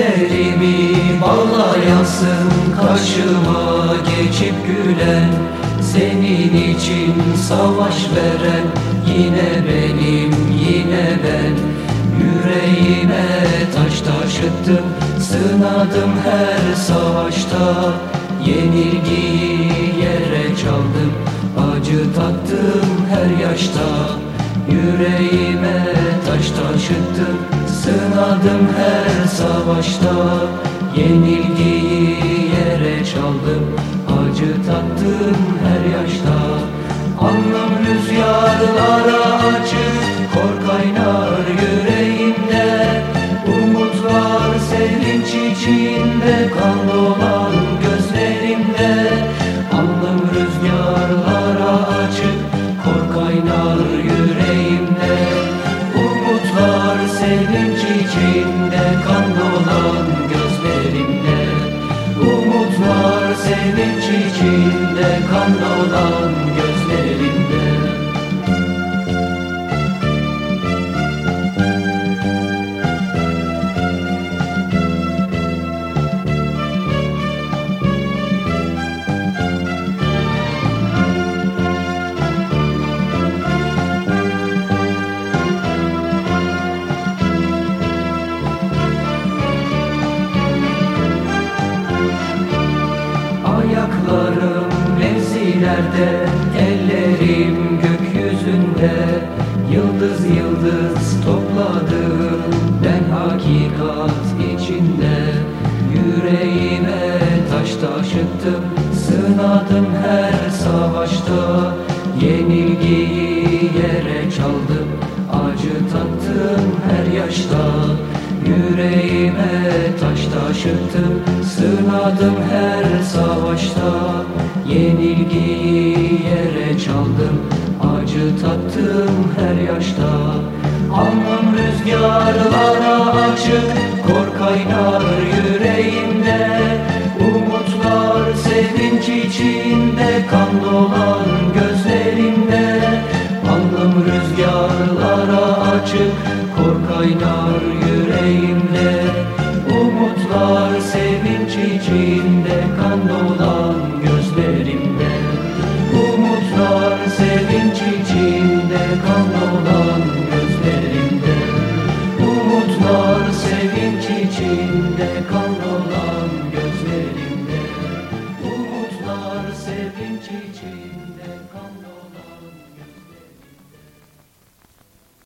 Gözlerimi bağlayansın karşıma geçip gülen Senin için savaş veren yine benim yine ben. Yüreğime taş taşıttım sınadım her savaşta. Yenilgiyi yere çaldım acı tattım her yaşta. Yüreğime taş taşıttım Sınadım her savaşta. Yenilgiyi yere çaldım. Acı tattım her yaşta Sevinç içinde Kan dolan gözlerimde. Umutlar sevinç içinde Kan dolan gözlerimde Ayaklarım mevzilerde, ellerim gökyüzünde. Yıldız yıldız topladım ben hakikat içinde. Yüreğime taş taşıttım, sınadım her savaşta. Yenilgiyi yere çaldım, acı tattım her yaşta Yüreğime taş taşıttım. Sınadım her savaşta. Yenilgiyi yere çaldım. Acı tattım her yaşta. Alnım rüzgarlara açık Rüzgarlara açık Kor kaynar yüreğimde. Umutlar sevinç içinde Kan dolan gözlerimde. Umutlar sevinç içinde Kan dolan gözlerimde. Umutlar sevinç içinde Kan dolan gözlerimde. Umutlar sevinç içinde